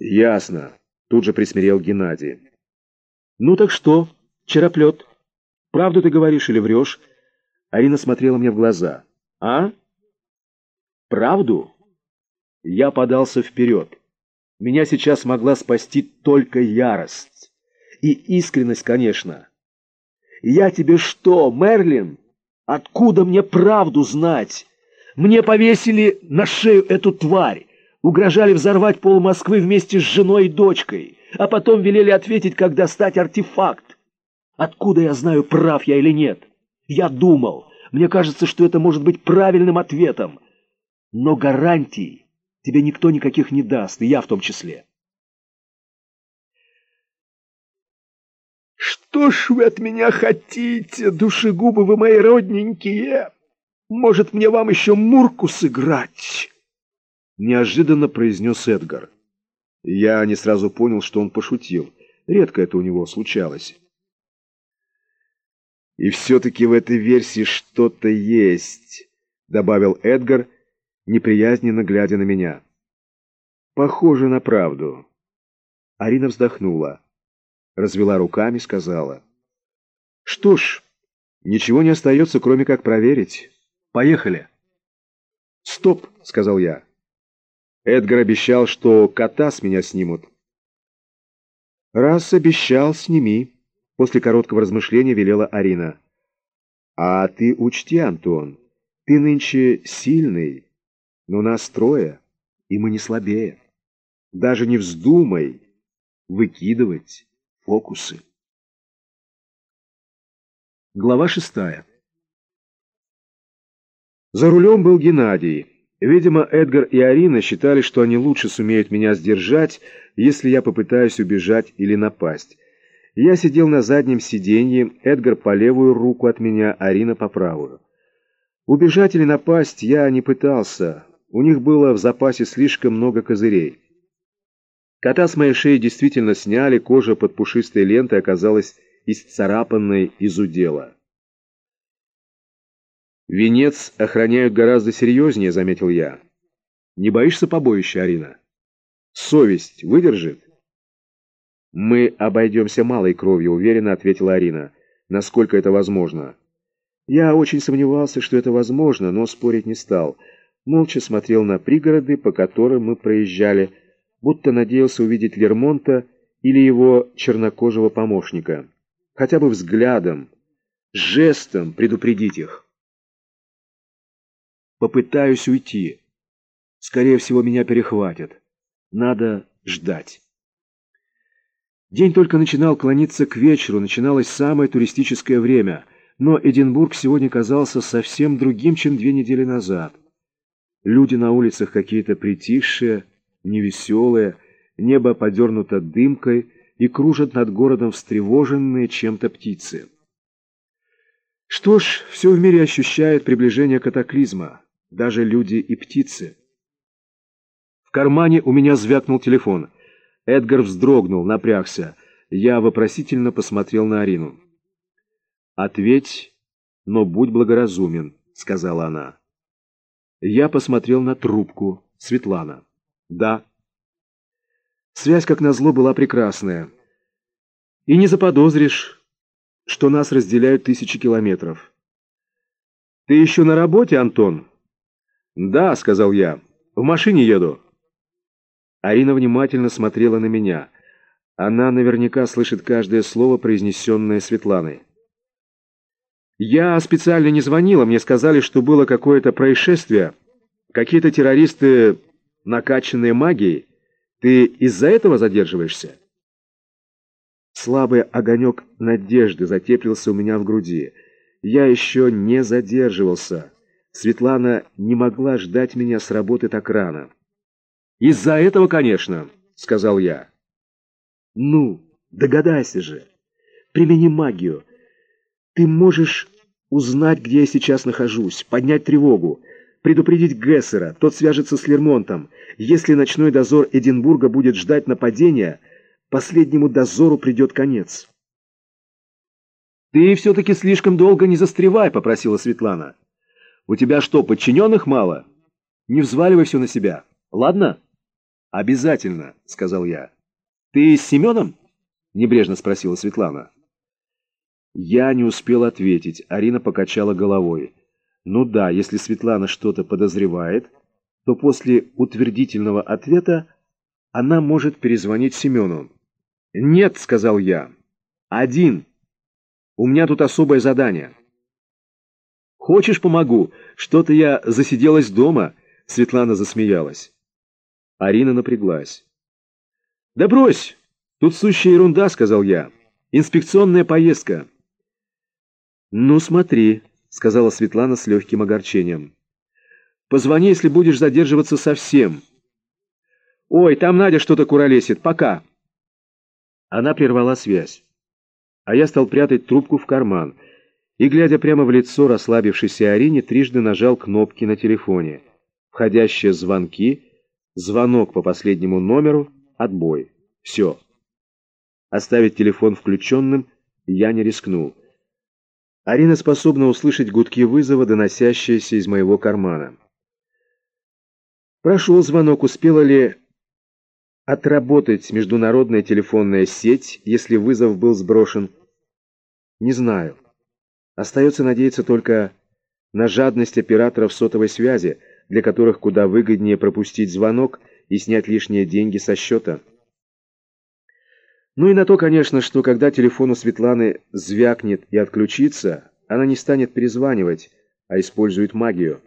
Ясно. Тут же присмирел Геннадий. Ну так что, чероплет? Правду ты говоришь или врешь? Арина смотрела мне в глаза. А? Правду? Я подался вперед. Меня сейчас могла спасти только ярость. И искренность, конечно. Я тебе что, Мерлин? Откуда мне правду знать? Мне повесили на шею эту тварь, угрожали взорвать пол Москвы вместе с женой и дочкой, а потом велели ответить, как достать артефакт. Откуда я знаю, прав я или нет? Я думал, мне кажется, что это может быть правильным ответом. Но гарантий тебе никто никаких не даст, и я в том числе. «Что ж вы от меня хотите, душегубы вы мои родненькие? Может, мне вам еще мурку сыграть?» Неожиданно произнес Эдгар. Я не сразу понял, что он пошутил. Редко это у него случалось. «И все-таки в этой версии что-то есть», — добавил Эдгар, неприязненно глядя на меня. «Похоже на правду». Арина вздохнула, развела руками, сказала. «Что ж, ничего не остается, кроме как проверить. Поехали». «Стоп», — сказал я. Эдгар обещал, что кота с меня снимут. «Раз обещал, сними». После короткого размышления велела Арина. «А ты учти, Антон, ты нынче сильный, но нас трое, и мы не слабее. Даже не вздумай выкидывать фокусы». Глава шестая. За рулем был Геннадий. Видимо, Эдгар и Арина считали, что они лучше сумеют меня сдержать, если я попытаюсь убежать или напасть. Я сидел на заднем сиденье, Эдгар по левую руку от меня, Арина по правую. Убежать или напасть я не пытался, у них было в запасе слишком много козырей. Кота с моей шеи действительно сняли, кожа под пушистой лентой оказалась исцарапанной из удела. «Венец охраняют гораздо серьезнее», — заметил я. «Не боишься побоища, Арина? Совесть выдержит?» «Мы обойдемся малой кровью», — уверенно ответила Арина. «Насколько это возможно?» Я очень сомневался, что это возможно, но спорить не стал. Молча смотрел на пригороды, по которым мы проезжали, будто надеялся увидеть Лермонта или его чернокожего помощника. Хотя бы взглядом, жестом предупредить их. Попытаюсь уйти. Скорее всего, меня перехватят. Надо ждать. День только начинал клониться к вечеру, начиналось самое туристическое время, но Эдинбург сегодня казался совсем другим, чем две недели назад. Люди на улицах какие-то притихшие, невеселые, небо подернуто дымкой и кружат над городом встревоженные чем-то птицы. Что ж, все в мире ощущает приближение катаклизма, даже люди и птицы. В кармане у меня звякнул телефон — Эдгар вздрогнул, напрягся. Я вопросительно посмотрел на Арину. «Ответь, но будь благоразумен», — сказала она. Я посмотрел на трубку. Светлана. «Да». Связь, как назло, была прекрасная. И не заподозришь, что нас разделяют тысячи километров. «Ты еще на работе, Антон?» «Да», — сказал я. «В машине еду». Арина внимательно смотрела на меня. Она наверняка слышит каждое слово, произнесенное Светланой. «Я специально не звонила, мне сказали, что было какое-то происшествие. Какие-то террористы, накачанные магией. Ты из-за этого задерживаешься?» Слабый огонек надежды затеплился у меня в груди. Я еще не задерживался. Светлана не могла ждать меня с работы так рано. «Из-за этого, конечно», — сказал я. «Ну, догадайся же. Примени магию. Ты можешь узнать, где я сейчас нахожусь, поднять тревогу, предупредить Гессера, тот свяжется с Лермонтом. Если ночной дозор Эдинбурга будет ждать нападения, последнему дозору придет конец». «Ты все-таки слишком долго не застревай», — попросила Светлана. «У тебя что, подчиненных мало? Не взваливай все на себя, ладно?» «Обязательно», — сказал я. «Ты с Семеном?» — небрежно спросила Светлана. Я не успел ответить. Арина покачала головой. «Ну да, если Светлана что-то подозревает, то после утвердительного ответа она может перезвонить Семену». «Нет», — сказал я. «Один. У меня тут особое задание». «Хочешь, помогу? Что-то я засиделась дома», — Светлана засмеялась. Арина напряглась. «Да брось! Тут сущая ерунда», — сказал я. «Инспекционная поездка». «Ну, смотри», — сказала Светлана с легким огорчением. «Позвони, если будешь задерживаться совсем». «Ой, там Надя что-то куролесит. Пока». Она прервала связь. А я стал прятать трубку в карман и, глядя прямо в лицо расслабившейся Арине, трижды нажал кнопки на телефоне. Входящие звонки, звонок по последнему номеру, отбой. Все. Оставить телефон включенным я не рискнул. Арина способна услышать гудки вызова, доносящиеся из моего кармана. Прошел звонок, успела ли отработать международная телефонная сеть, если вызов был сброшен? Не знаю. Остается надеяться только на жадность операторов сотовой связи, для которых куда выгоднее пропустить звонок и снять лишние деньги со счета. Ну и на то, конечно, что когда телефон у Светланы звякнет и отключится, она не станет перезванивать, а использует магию.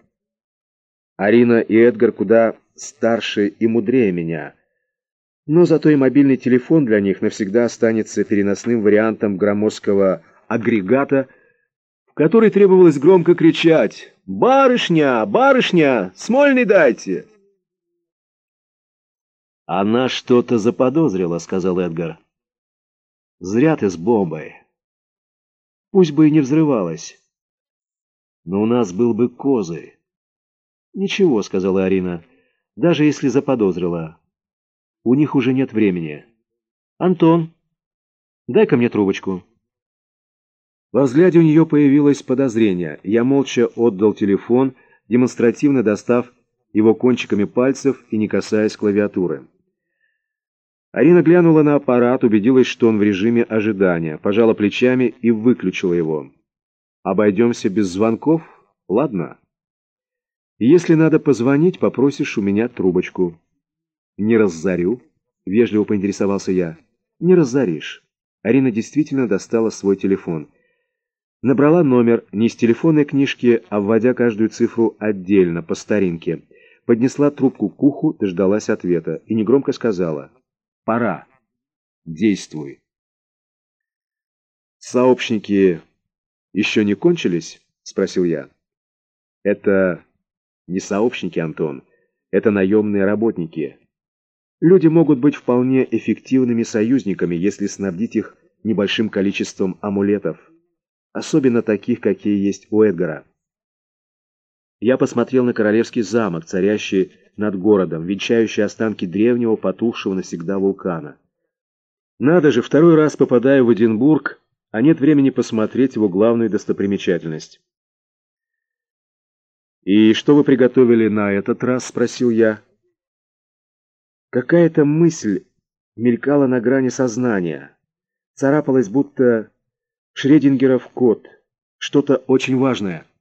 Арина и Эдгар куда старше и мудрее меня. Но зато и мобильный телефон для них навсегда останется переносным вариантом громоздкого агрегата, в который требовалось громко кричать «Барышня! Барышня! Смольный дайте!» «Она что-то заподозрила», — сказал Эдгар. Зря ты с бомбой. Пусть бы и не взрывалась. Но у нас был бы козырь. Ничего, сказала Арина, даже если заподозрила. У них уже нет времени. Антон, дай-ка мне трубочку. Во взгляде у нее появилось подозрение. Я молча отдал телефон, демонстративно достав его кончиками пальцев и не касаясь клавиатуры. Арина глянула на аппарат, убедилась, что он в режиме ожидания, пожала плечами и выключила его. «Обойдемся без звонков? Ладно. Если надо позвонить, попросишь у меня трубочку». «Не разорю?» — вежливо поинтересовался я. «Не разоришь». Арина действительно достала свой телефон. Набрала номер не из телефонной книжки, а вводя каждую цифру отдельно, по старинке. Поднесла трубку к уху, дождалась ответа и негромко сказала — Пора. Действуй. Сообщники еще не кончились? Спросил я. Это не сообщники, Антон. Это наемные работники. Люди могут быть вполне эффективными союзниками, если снабдить их небольшим количеством амулетов. Особенно таких, какие есть у Эдгара. Я посмотрел на королевский замок, царящий над городом, венчающий останки древнего потухшего навсегда вулкана. Надо же, второй раз попадаю в Эдинбург, а нет времени посмотреть его главную достопримечательность. «И что вы приготовили на этот раз?» — спросил я. Какая-то мысль мелькала на грани сознания. Царапалась, будто Шредингеров кот. Что-то очень важное —